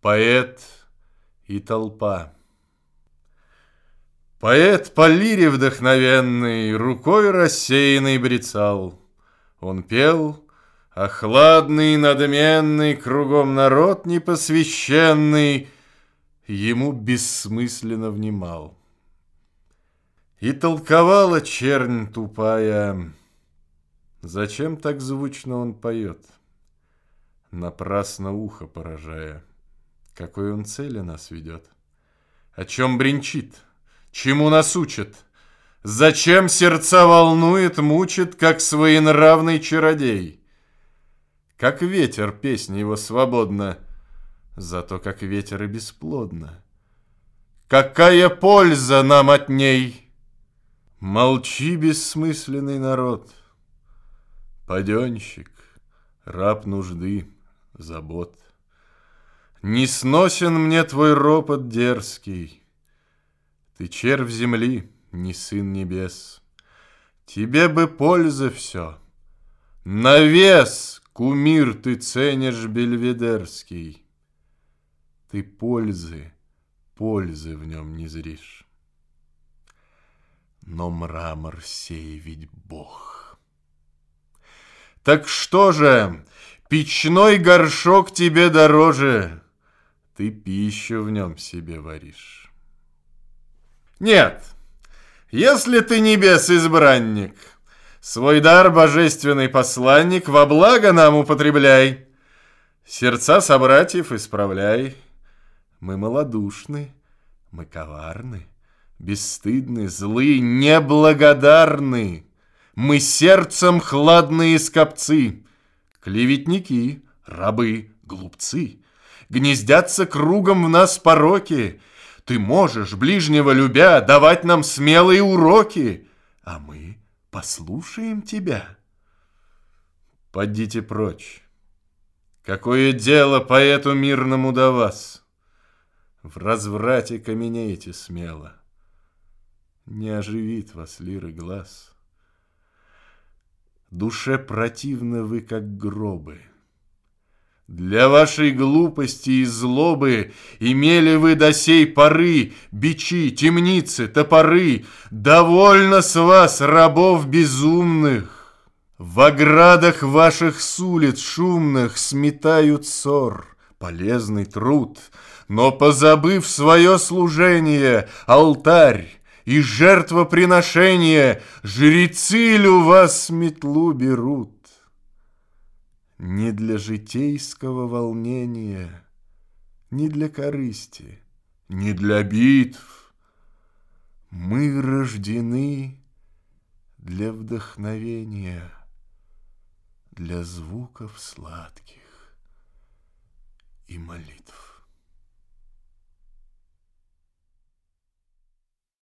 Поэт и толпа Поэт по лире вдохновенный Рукой рассеянный брецал. Он пел, а хладный, надменный Кругом народ непосвященный Ему бессмысленно внимал. И толковала чернь тупая, Зачем так звучно он поет, Напрасно ухо поражая, Какой он цели нас ведет, О чем бренчит — Чему нас учат? Зачем сердца волнует, мучит, как своенравный чародей? Как ветер песня его свободна, Зато как ветер и бесплодно. Какая польза нам от ней? Молчи, бессмысленный народ, Паденщик, раб нужды, забот. Не сносен мне твой ропот дерзкий, ты червь земли, не сын небес. Тебе бы польза все. На вес, кумир, ты ценишь бельведерский. Ты пользы, пользы в нем не зришь. Но мрамор сей ведь Бог. Так что же, печной горшок тебе дороже, Ты пищу в нем себе варишь. Нет, если ты небес избранник, Свой дар, божественный посланник, Во благо нам употребляй. Сердца собратьев исправляй. Мы малодушны, мы коварны, Бесстыдны, злы, неблагодарны. Мы сердцем хладные скопцы, Клеветники, рабы, глупцы. Гнездятся кругом в нас пороки, ты можешь, ближнего любя, давать нам смелые уроки, а мы послушаем тебя. Подите прочь. Какое дело поэту мирному до вас? В разврате каменеете смело. Не оживит вас лиры глаз. Душе противно вы, как гробы. Для вашей глупости и злобы Имели вы до сей поры Бичи, темницы, топоры. Довольно с вас, рабов безумных! В оградах ваших с улиц шумных Сметают ссор, полезный труд, Но, позабыв свое служение, Алтарь и жертвоприношение, Жрецы у вас метлу берут? Не для житейского волнения, Не для корысти, не для битв. Мы рождены для вдохновения, Для звуков сладких и молитв.